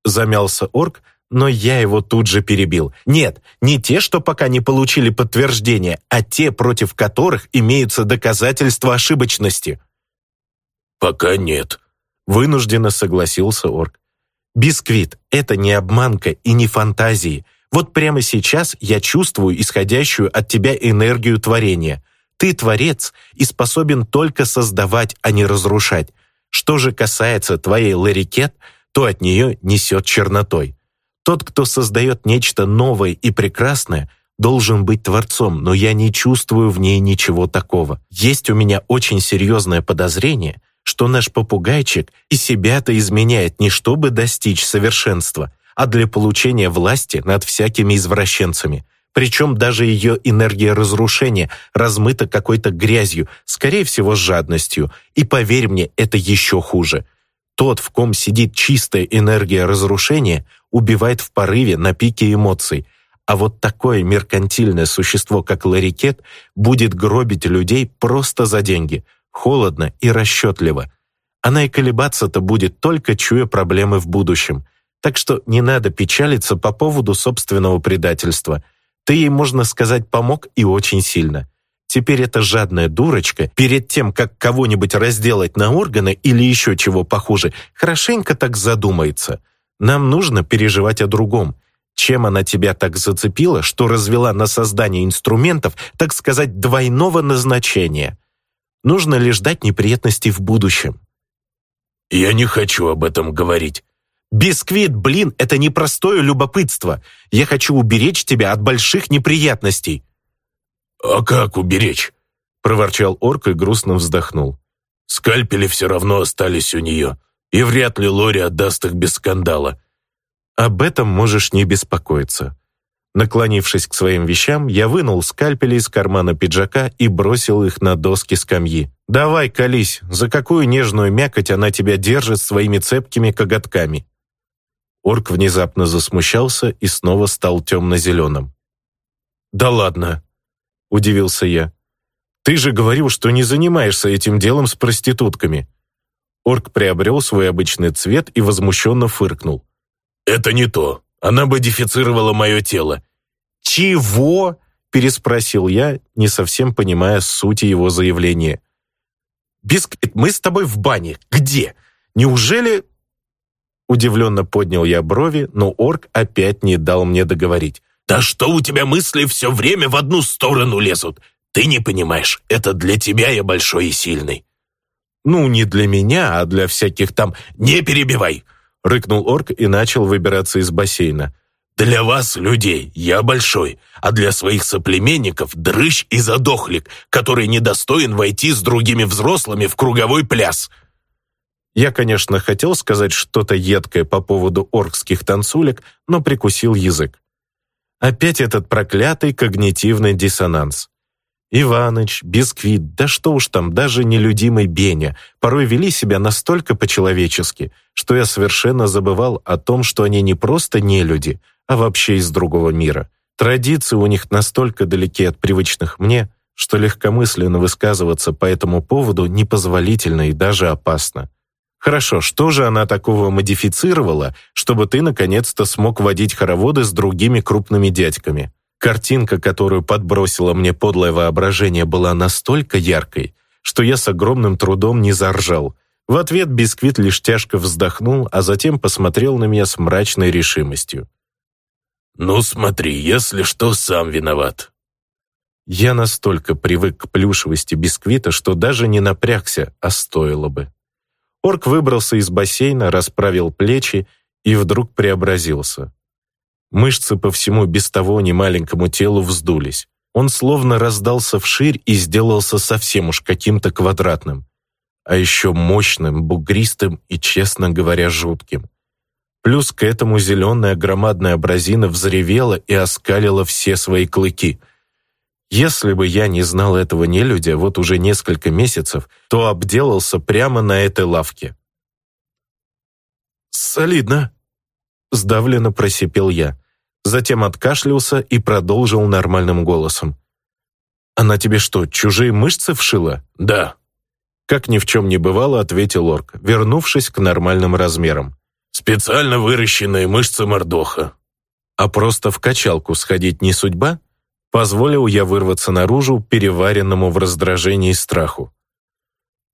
Замялся орк, но я его тут же перебил. Нет, не те, что пока не получили подтверждения, а те, против которых имеются доказательства ошибочности. «Пока нет», — вынужденно согласился орк. «Бисквит — это не обманка и не фантазии. Вот прямо сейчас я чувствую исходящую от тебя энергию творения. Ты творец и способен только создавать, а не разрушать. Что же касается твоей Ларикет, то от нее несет чернотой. Тот, кто создает нечто новое и прекрасное, должен быть творцом, но я не чувствую в ней ничего такого. Есть у меня очень серьезное подозрение, что наш попугайчик и себя-то изменяет не чтобы достичь совершенства, а для получения власти над всякими извращенцами. Причем даже ее энергия разрушения размыта какой-то грязью, скорее всего, с жадностью. И поверь мне, это еще хуже. Тот, в ком сидит чистая энергия разрушения, убивает в порыве на пике эмоций, а вот такое меркантильное существо, как Ларикет, будет гробить людей просто за деньги, холодно и расчетливо. Она и колебаться-то будет только чуя проблемы в будущем. Так что не надо печалиться по поводу собственного предательства. Ты ей, можно сказать, помог и очень сильно. Теперь эта жадная дурочка, перед тем, как кого-нибудь разделать на органы или еще чего похуже, хорошенько так задумается. Нам нужно переживать о другом. Чем она тебя так зацепила, что развела на создание инструментов, так сказать, двойного назначения? Нужно ли ждать неприятностей в будущем? Я не хочу об этом говорить. Бисквит, блин, это непростое любопытство. Я хочу уберечь тебя от больших неприятностей. «А как уберечь?» — проворчал орк и грустно вздохнул. «Скальпели все равно остались у нее, и вряд ли Лори отдаст их без скандала». «Об этом можешь не беспокоиться». Наклонившись к своим вещам, я вынул скальпели из кармана пиджака и бросил их на доски скамьи. «Давай, колись, за какую нежную мякоть она тебя держит своими цепкими коготками?» Орк внезапно засмущался и снова стал темно-зеленым. «Да ладно, удивился я. «Ты же говорил, что не занимаешься этим делом с проститутками». Орк приобрел свой обычный цвет и возмущенно фыркнул. «Это не то. Она модифицировала мое тело». «Чего?» – переспросил я, не совсем понимая сути его заявления. «Бисквит, мы с тобой в бане. Где? Неужели...» Удивленно поднял я брови, но орк опять не дал мне договорить. «Да что у тебя мысли все время в одну сторону лезут? Ты не понимаешь, это для тебя я большой и сильный». «Ну, не для меня, а для всяких там...» «Не перебивай!» — рыкнул орк и начал выбираться из бассейна. «Для вас, людей, я большой, а для своих соплеменников — дрыщ и задохлик, который недостоин войти с другими взрослыми в круговой пляс». Я, конечно, хотел сказать что-то едкое по поводу оркских танцулек, но прикусил язык. Опять этот проклятый когнитивный диссонанс. Иваныч, Бисквит, да что уж там, даже нелюдимый Беня порой вели себя настолько по-человечески, что я совершенно забывал о том, что они не просто не люди, а вообще из другого мира. Традиции у них настолько далеки от привычных мне, что легкомысленно высказываться по этому поводу непозволительно и даже опасно. Хорошо, что же она такого модифицировала, чтобы ты наконец-то смог водить хороводы с другими крупными дядьками? Картинка, которую подбросило мне подлое воображение, была настолько яркой, что я с огромным трудом не заржал. В ответ бисквит лишь тяжко вздохнул, а затем посмотрел на меня с мрачной решимостью. «Ну смотри, если что, сам виноват». Я настолько привык к плюшевости бисквита, что даже не напрягся, а стоило бы. Орк выбрался из бассейна, расправил плечи и вдруг преобразился. Мышцы по всему без того немаленькому телу вздулись. Он словно раздался вширь и сделался совсем уж каким-то квадратным. А еще мощным, бугристым и, честно говоря, жутким. Плюс к этому зеленая громадная абразина взревела и оскалила все свои клыки. Если бы я не знал этого нелюдя вот уже несколько месяцев, то обделался прямо на этой лавке. «Солидно», — сдавленно просипел я затем откашлялся и продолжил нормальным голосом. «Она тебе что, чужие мышцы вшила?» «Да». Как ни в чем не бывало, ответил орк, вернувшись к нормальным размерам. «Специально выращенные мышцы мордоха». «А просто в качалку сходить не судьба?» Позволил я вырваться наружу, переваренному в раздражении и страху.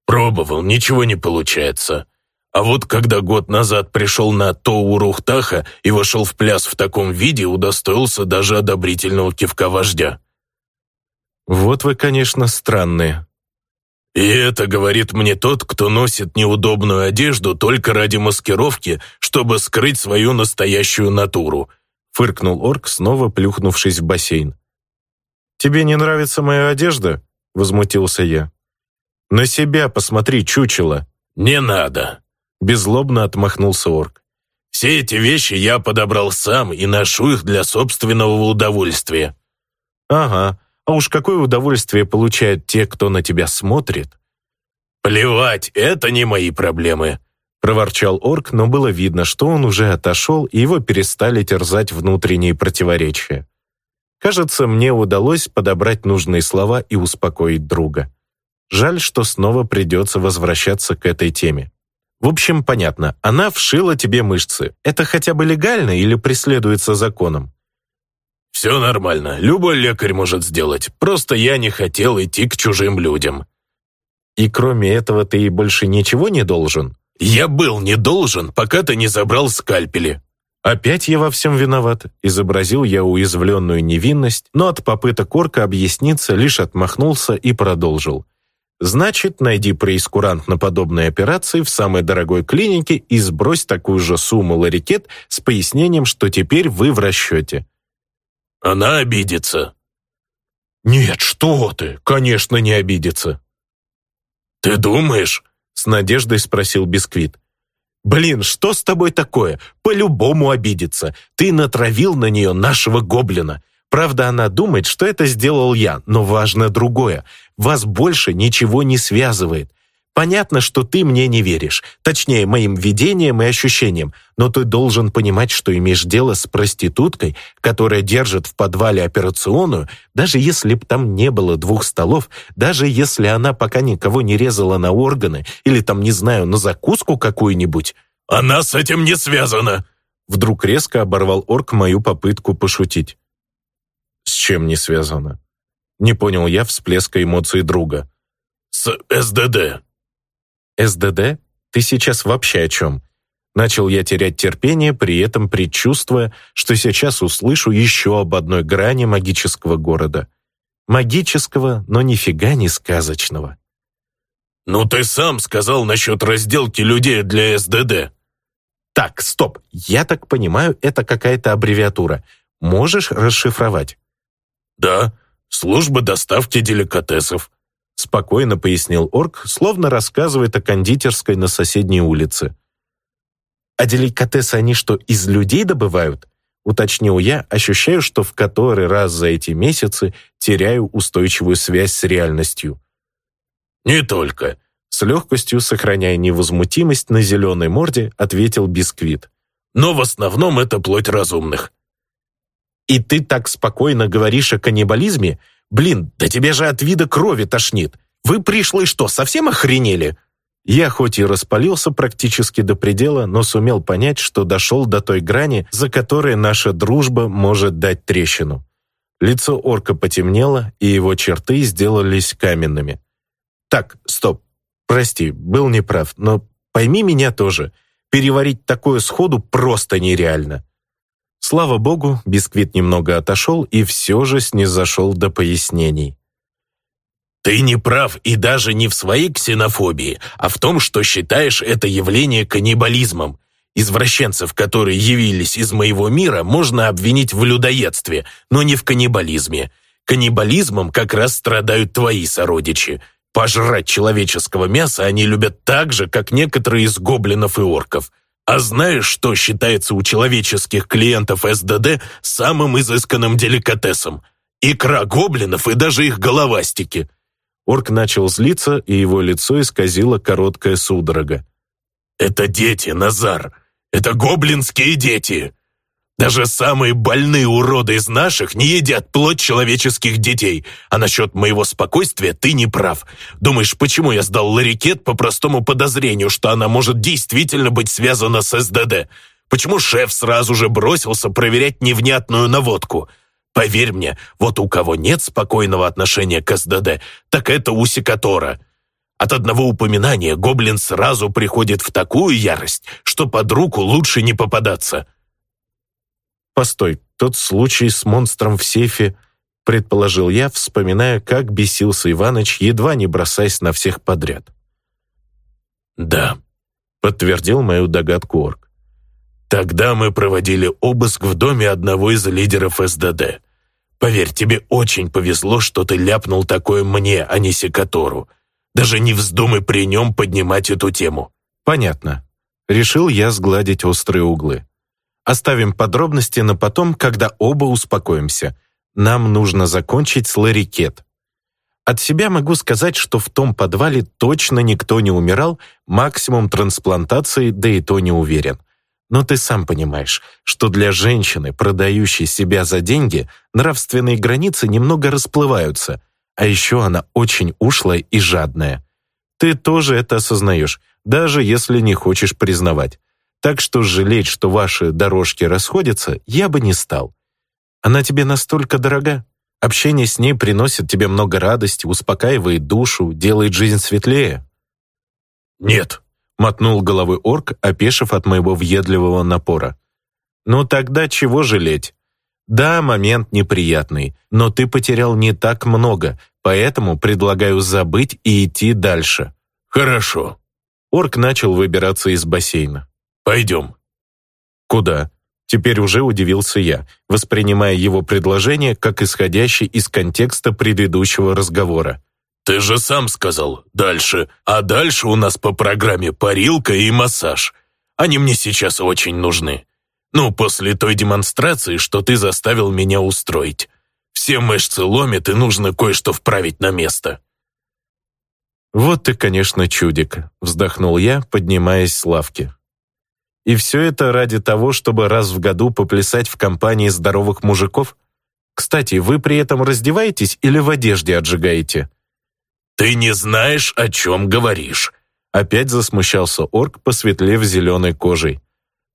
«Пробовал, ничего не получается. А вот когда год назад пришел на Тоурухтаха и вошел в пляс в таком виде, удостоился даже одобрительного кивка вождя. «Вот вы, конечно, странные». «И это говорит мне тот, кто носит неудобную одежду только ради маскировки, чтобы скрыть свою настоящую натуру», фыркнул орк, снова плюхнувшись в бассейн. «Тебе не нравится моя одежда?» возмутился я. «На себя посмотри, чучело». «Не надо», Беззлобно отмахнулся орк. «Все эти вещи я подобрал сам и ношу их для собственного удовольствия». «Ага, а уж какое удовольствие получают те, кто на тебя смотрит?» «Плевать, это не мои проблемы», — проворчал орк, но было видно, что он уже отошел, и его перестали терзать внутренние противоречия. Кажется, мне удалось подобрать нужные слова и успокоить друга. Жаль, что снова придется возвращаться к этой теме. В общем, понятно, она вшила тебе мышцы. Это хотя бы легально или преследуется законом? Все нормально, любой лекарь может сделать. Просто я не хотел идти к чужим людям. И кроме этого ты больше ничего не должен? Я был не должен, пока ты не забрал скальпели. «Опять я во всем виноват», — изобразил я уязвленную невинность, но от попыток орка объясниться лишь отмахнулся и продолжил. Значит, найди преискурант на подобной операции в самой дорогой клинике и сбрось такую же сумму ларикет с пояснением, что теперь вы в расчете. Она обидится. Нет, что ты, конечно, не обидится. Ты думаешь? С надеждой спросил Бисквит. «Блин, что с тобой такое? По-любому обидится. Ты натравил на нее нашего гоблина. Правда, она думает, что это сделал я, но важно другое. Вас больше ничего не связывает. Понятно, что ты мне не веришь, точнее, моим видениям и ощущениям, но ты должен понимать, что имеешь дело с проституткой, которая держит в подвале операционную, даже если б там не было двух столов, даже если она пока никого не резала на органы или там, не знаю, на закуску какую-нибудь. «Она с этим не связана!» Вдруг резко оборвал орк мою попытку пошутить. С чем не связано? Не понял я всплеска эмоций друга. С СДД. СДД? Ты сейчас вообще о чем? Начал я терять терпение, при этом предчувствуя, что сейчас услышу еще об одной грани магического города. Магического, но нифига не сказочного. «Ну ты сам сказал насчет разделки людей для СДД». «Так, стоп, я так понимаю, это какая-то аббревиатура. Можешь расшифровать?» «Да, служба доставки деликатесов», спокойно пояснил орк, словно рассказывает о кондитерской на соседней улице. «А деликатесы они что, из людей добывают?» уточнил я, ощущаю, что в который раз за эти месяцы теряю устойчивую связь с реальностью. «Не только», с легкостью, сохраняя невозмутимость на зеленой морде, ответил Бисквит. «Но в основном это плоть разумных. И ты так спокойно говоришь о каннибализме? Блин, да тебе же от вида крови тошнит. Вы пришлые что, совсем охренели?» Я хоть и распалился практически до предела, но сумел понять, что дошел до той грани, за которой наша дружба может дать трещину. Лицо орка потемнело, и его черты сделались каменными. Так, стоп. Прости, был неправ, но пойми меня тоже. Переварить такое сходу просто нереально. Слава богу, бисквит немного отошел и все же снизошел до пояснений. Ты не прав и даже не в своей ксенофобии, а в том, что считаешь это явление каннибализмом. Извращенцев, которые явились из моего мира, можно обвинить в людоедстве, но не в каннибализме. Каннибализмом как раз страдают твои сородичи. Пожрать человеческого мяса они любят так же, как некоторые из гоблинов и орков. А знаешь, что считается у человеческих клиентов СДД самым изысканным деликатесом? Икра гоблинов и даже их головастики. Орк начал злиться, и его лицо исказило короткая судорога. «Это дети, Назар! Это гоблинские дети! Даже самые больные уроды из наших не едят плоть человеческих детей. А насчет моего спокойствия ты не прав. Думаешь, почему я сдал ларикет по простому подозрению, что она может действительно быть связана с СДД? Почему шеф сразу же бросился проверять невнятную наводку? Поверь мне, вот у кого нет спокойного отношения к СДД, так это у Секатора. От одного упоминания гоблин сразу приходит в такую ярость, что под руку лучше не попадаться. Постой, тот случай с монстром в сейфе, предположил я, вспоминая, как бесился Иваныч, едва не бросаясь на всех подряд. «Да», — подтвердил мою догадку Орк. «Тогда мы проводили обыск в доме одного из лидеров СДД. Поверь, тебе очень повезло, что ты ляпнул такое мне, а не Секатору. Даже не вздумай при нем поднимать эту тему». «Понятно». Решил я сгладить острые углы. Оставим подробности на потом, когда оба успокоимся. Нам нужно закончить с ларикет. От себя могу сказать, что в том подвале точно никто не умирал, максимум трансплантации, да и то не уверен. Но ты сам понимаешь, что для женщины, продающей себя за деньги, нравственные границы немного расплываются, а еще она очень ушлая и жадная. Ты тоже это осознаешь, даже если не хочешь признавать. Так что жалеть, что ваши дорожки расходятся, я бы не стал. Она тебе настолько дорога. Общение с ней приносит тебе много радости, успокаивает душу, делает жизнь светлее. «Нет», — мотнул головой орк, опешив от моего въедливого напора. «Ну тогда чего жалеть? Да, момент неприятный, но ты потерял не так много, поэтому предлагаю забыть и идти дальше». «Хорошо». Орк начал выбираться из бассейна. Пойдем». «Куда?» Теперь уже удивился я, воспринимая его предложение как исходящий из контекста предыдущего разговора. «Ты же сам сказал «дальше», а дальше у нас по программе парилка и массаж. Они мне сейчас очень нужны. Ну, после той демонстрации, что ты заставил меня устроить. Все мышцы ломят, и нужно кое-что вправить на место». «Вот ты, конечно, чудик», — вздохнул я, поднимаясь с лавки. И все это ради того, чтобы раз в году поплясать в компании здоровых мужиков? Кстати, вы при этом раздеваетесь или в одежде отжигаете? Ты не знаешь, о чем говоришь. Опять засмущался орк, посветлев зеленой кожей.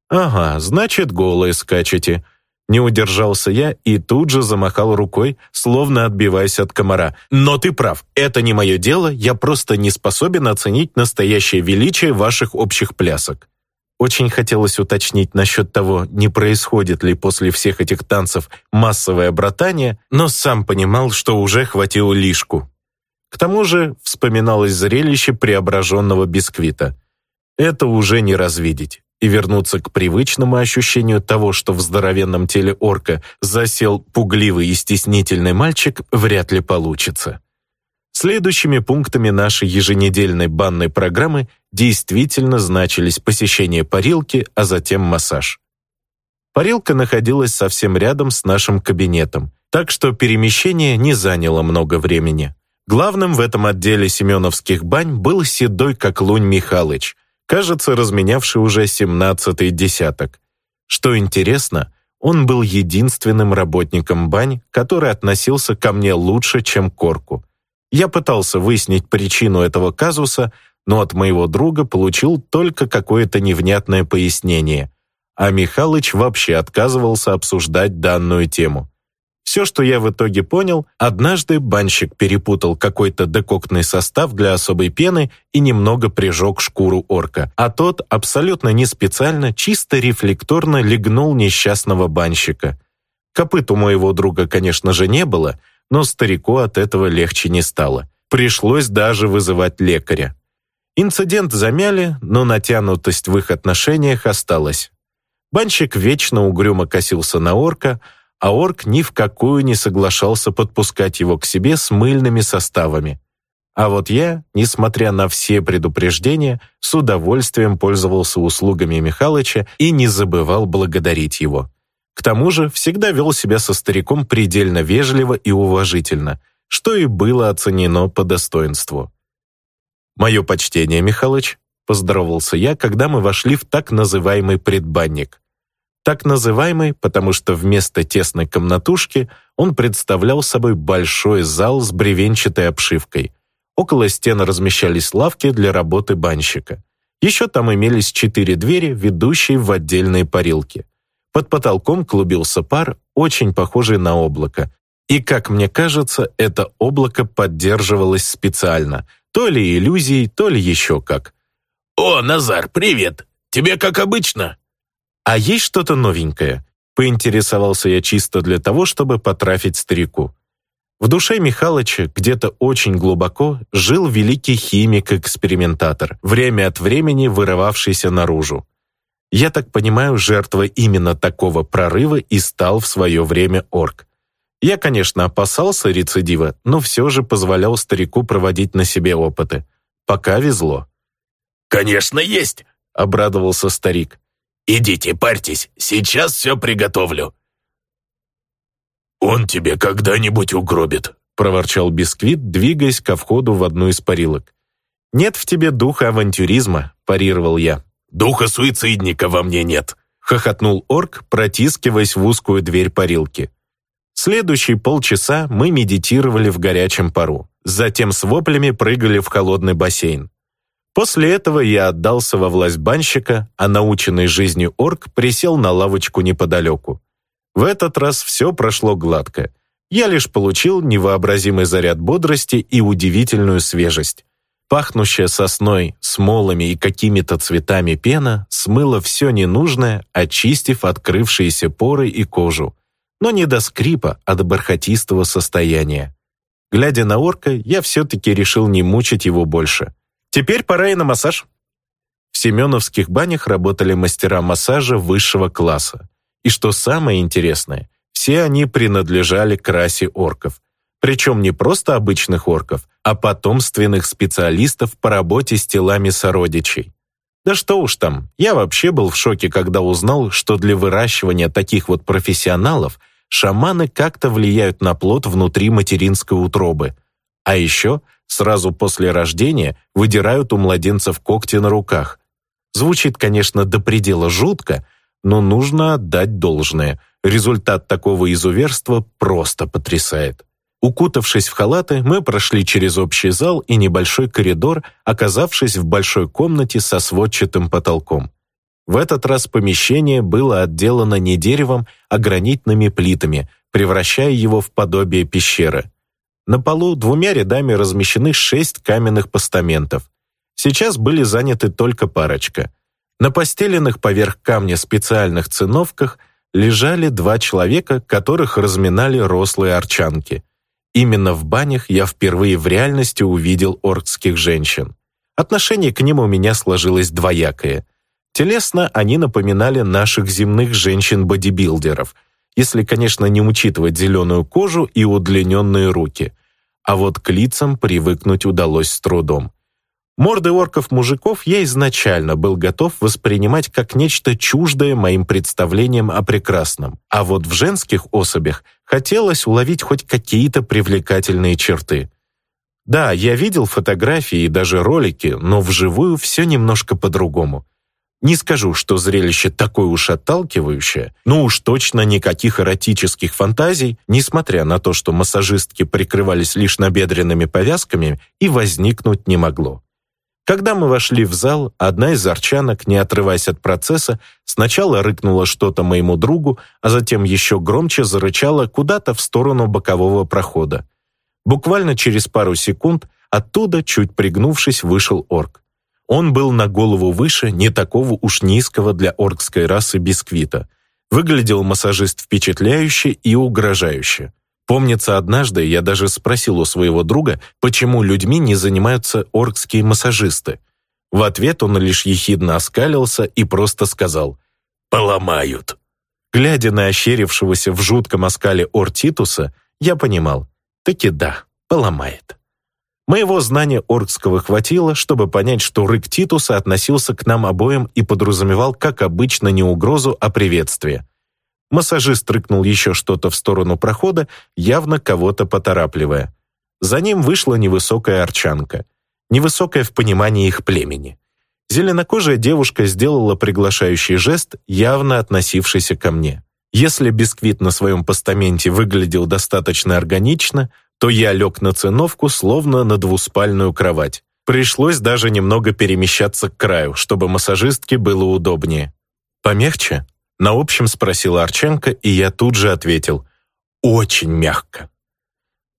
«Ага, значит, голые скачете». Не удержался я и тут же замахал рукой, словно отбиваясь от комара. «Но ты прав, это не мое дело, я просто не способен оценить настоящее величие ваших общих плясок». Очень хотелось уточнить насчет того, не происходит ли после всех этих танцев массовое братание, но сам понимал, что уже хватило лишку. К тому же вспоминалось зрелище преображенного бисквита. Это уже не развидеть, и вернуться к привычному ощущению того, что в здоровенном теле орка засел пугливый и стеснительный мальчик, вряд ли получится. Следующими пунктами нашей еженедельной банной программы действительно значились посещение парилки, а затем массаж. Парилка находилась совсем рядом с нашим кабинетом, так что перемещение не заняло много времени. Главным в этом отделе семеновских бань был седой как лунь Михалыч, кажется, разменявший уже семнадцатый десяток. Что интересно, он был единственным работником бань, который относился ко мне лучше, чем Корку. Я пытался выяснить причину этого казуса, но от моего друга получил только какое-то невнятное пояснение, а Михалыч вообще отказывался обсуждать данную тему. Все, что я в итоге понял, однажды банщик перепутал какой-то декоктный состав для особой пены и немного прижег шкуру орка, а тот абсолютно не специально, чисто рефлекторно легнул несчастного банщика. Копыт у моего друга, конечно же, не было, но старику от этого легче не стало. Пришлось даже вызывать лекаря. Инцидент замяли, но натянутость в их отношениях осталась. Банщик вечно угрюмо косился на орка, а орк ни в какую не соглашался подпускать его к себе с мыльными составами. А вот я, несмотря на все предупреждения, с удовольствием пользовался услугами Михалыча и не забывал благодарить его. К тому же всегда вел себя со стариком предельно вежливо и уважительно, что и было оценено по достоинству. «Мое почтение, Михалыч», — поздоровался я, когда мы вошли в так называемый предбанник. Так называемый, потому что вместо тесной комнатушки он представлял собой большой зал с бревенчатой обшивкой. Около стен размещались лавки для работы банщика. Еще там имелись четыре двери, ведущие в отдельные парилки. Под потолком клубился пар, очень похожий на облако. И, как мне кажется, это облако поддерживалось специально, то ли иллюзией, то ли еще как. «О, Назар, привет! Тебе как обычно?» «А есть что-то новенькое?» Поинтересовался я чисто для того, чтобы потрафить старику. В душе Михалыча где-то очень глубоко жил великий химик-экспериментатор, время от времени вырывавшийся наружу. Я так понимаю, жертва именно такого прорыва и стал в свое время орк. Я, конечно, опасался рецидива, но все же позволял старику проводить на себе опыты. Пока везло. «Конечно, есть!» — обрадовался старик. Идите, парьтесь, сейчас все приготовлю». «Он тебе когда-нибудь угробит», — проворчал Бисквит, двигаясь ко входу в одну из парилок. «Нет в тебе духа авантюризма», — парировал я. «Духа суицидника во мне нет», — хохотнул орк, протискиваясь в узкую дверь парилки. Следующие полчаса мы медитировали в горячем пару, затем с воплями прыгали в холодный бассейн. После этого я отдался во власть банщика, а наученный жизнью орк присел на лавочку неподалеку. В этот раз все прошло гладко. Я лишь получил невообразимый заряд бодрости и удивительную свежесть. Пахнущая сосной, смолами и какими-то цветами пена смыла все ненужное, очистив открывшиеся поры и кожу. Но не до скрипа, а до бархатистого состояния. Глядя на орка, я все-таки решил не мучить его больше. Теперь пора и на массаж. В семеновских банях работали мастера массажа высшего класса. И что самое интересное, все они принадлежали к расе орков. Причем не просто обычных орков, а потомственных специалистов по работе с телами сородичей. Да что уж там, я вообще был в шоке, когда узнал, что для выращивания таких вот профессионалов шаманы как-то влияют на плод внутри материнской утробы. А еще сразу после рождения выдирают у младенцев когти на руках. Звучит, конечно, до предела жутко, но нужно отдать должное. Результат такого изуверства просто потрясает. Укутавшись в халаты, мы прошли через общий зал и небольшой коридор, оказавшись в большой комнате со сводчатым потолком. В этот раз помещение было отделано не деревом, а гранитными плитами, превращая его в подобие пещеры. На полу двумя рядами размещены шесть каменных постаментов. Сейчас были заняты только парочка. На постеленных поверх камня специальных циновках лежали два человека, которых разминали рослые арчанки. Именно в банях я впервые в реальности увидел оркских женщин. Отношение к ним у меня сложилось двоякое. Телесно они напоминали наших земных женщин-бодибилдеров – если, конечно, не учитывать зеленую кожу и удлиненные руки. А вот к лицам привыкнуть удалось с трудом. Морды орков-мужиков я изначально был готов воспринимать как нечто чуждое моим представлениям о прекрасном, а вот в женских особях хотелось уловить хоть какие-то привлекательные черты. Да, я видел фотографии и даже ролики, но вживую все немножко по-другому. Не скажу, что зрелище такое уж отталкивающее, но уж точно никаких эротических фантазий, несмотря на то, что массажистки прикрывались лишь набедренными повязками, и возникнуть не могло. Когда мы вошли в зал, одна из арчанок, не отрываясь от процесса, сначала рыкнула что-то моему другу, а затем еще громче зарычала куда-то в сторону бокового прохода. Буквально через пару секунд оттуда, чуть пригнувшись, вышел орк. Он был на голову выше, не такого уж низкого для оркской расы бисквита. Выглядел массажист впечатляюще и угрожающе. Помнится, однажды я даже спросил у своего друга, почему людьми не занимаются оркские массажисты. В ответ он лишь ехидно оскалился и просто сказал «Поломают». Глядя на ощерившегося в жутком оскале Ортитуса, я понимал, таки да, поломает. Моего знания оркского хватило, чтобы понять, что рык Титуса относился к нам обоим и подразумевал, как обычно, не угрозу, а приветствие. Массажист рыкнул еще что-то в сторону прохода, явно кого-то поторапливая. За ним вышла невысокая арчанка. Невысокая в понимании их племени. Зеленокожая девушка сделала приглашающий жест, явно относившийся ко мне. Если бисквит на своем постаменте выглядел достаточно органично, то я лег на циновку, словно на двуспальную кровать. Пришлось даже немного перемещаться к краю, чтобы массажистке было удобнее. «Помягче?» На общем спросила Арченко, и я тут же ответил «Очень мягко».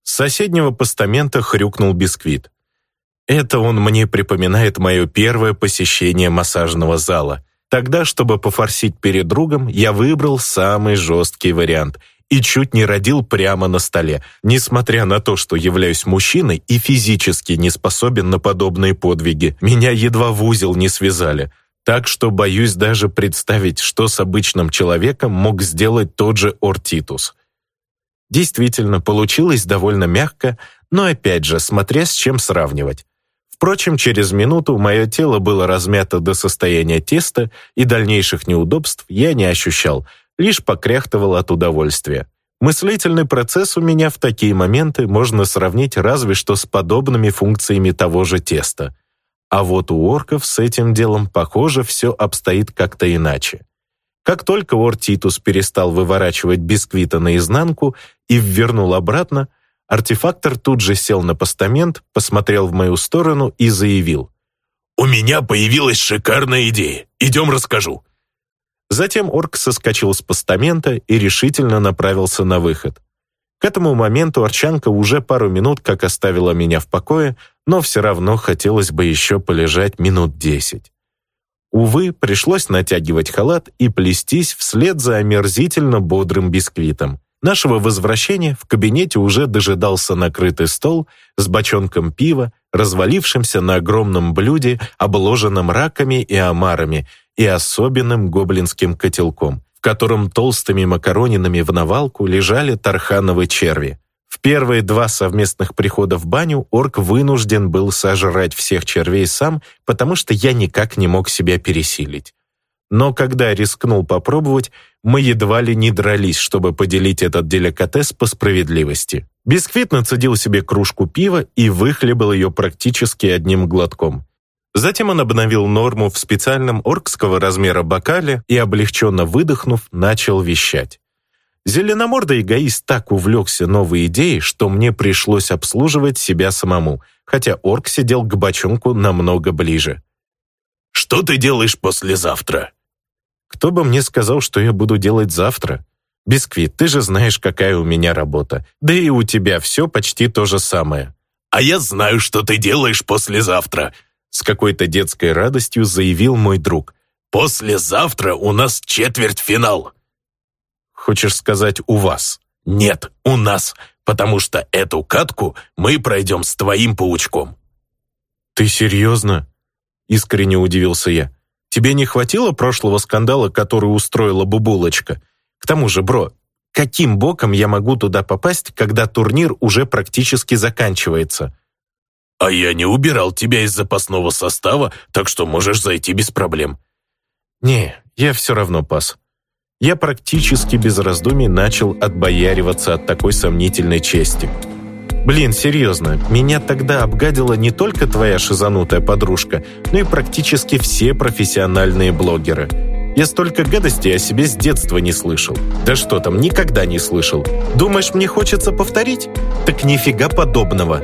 С соседнего постамента хрюкнул бисквит. Это он мне припоминает мое первое посещение массажного зала. Тогда, чтобы пофорсить перед другом, я выбрал самый жесткий вариант и чуть не родил прямо на столе, несмотря на то, что являюсь мужчиной и физически не способен на подобные подвиги. Меня едва в узел не связали – так что боюсь даже представить, что с обычным человеком мог сделать тот же Ортитус. Действительно, получилось довольно мягко, но опять же, смотря с чем сравнивать. Впрочем, через минуту мое тело было размято до состояния теста, и дальнейших неудобств я не ощущал, лишь покряхтывал от удовольствия. Мыслительный процесс у меня в такие моменты можно сравнить разве что с подобными функциями того же теста – а вот у орков с этим делом, похоже, все обстоит как-то иначе. Как только Ортитус перестал выворачивать бисквита наизнанку и ввернул обратно, артефактор тут же сел на постамент, посмотрел в мою сторону и заявил. «У меня появилась шикарная идея. Идем расскажу». Затем орк соскочил с постамента и решительно направился на выход. К этому моменту Арчанка уже пару минут как оставила меня в покое, но все равно хотелось бы еще полежать минут десять. Увы, пришлось натягивать халат и плестись вслед за омерзительно бодрым бисквитом. Нашего возвращения в кабинете уже дожидался накрытый стол с бочонком пива, развалившимся на огромном блюде, обложенном раками и омарами, и особенным гоблинским котелком, в котором толстыми макаронинами в навалку лежали тархановые черви. В первые два совместных прихода в баню орк вынужден был сожрать всех червей сам, потому что я никак не мог себя пересилить. Но когда рискнул попробовать, мы едва ли не дрались, чтобы поделить этот деликатес по справедливости. Бисквит нацедил себе кружку пива и выхлебал ее практически одним глотком. Затем он обновил норму в специальном оркского размера бокале и, облегченно выдохнув, начал вещать. Зеленомордый эгоист так увлекся новой идеей, что мне пришлось обслуживать себя самому, хотя орк сидел к бочонку намного ближе. «Что ты делаешь послезавтра?» «Кто бы мне сказал, что я буду делать завтра?» «Бисквит, ты же знаешь, какая у меня работа. Да и у тебя все почти то же самое». «А я знаю, что ты делаешь послезавтра», с какой-то детской радостью заявил мой друг. «Послезавтра у нас четвертьфинал». Хочешь сказать «у вас»? Нет, у нас, потому что эту катку мы пройдем с твоим паучком. Ты серьезно? Искренне удивился я. Тебе не хватило прошлого скандала, который устроила Бубулочка? К тому же, бро, каким боком я могу туда попасть, когда турнир уже практически заканчивается? А я не убирал тебя из запасного состава, так что можешь зайти без проблем. Не, я все равно пас я практически без раздумий начал отбояриваться от такой сомнительной чести. Блин, серьезно, меня тогда обгадила не только твоя шизанутая подружка, но и практически все профессиональные блогеры. Я столько гадостей о себе с детства не слышал. Да что там, никогда не слышал. Думаешь, мне хочется повторить? Так нифига подобного.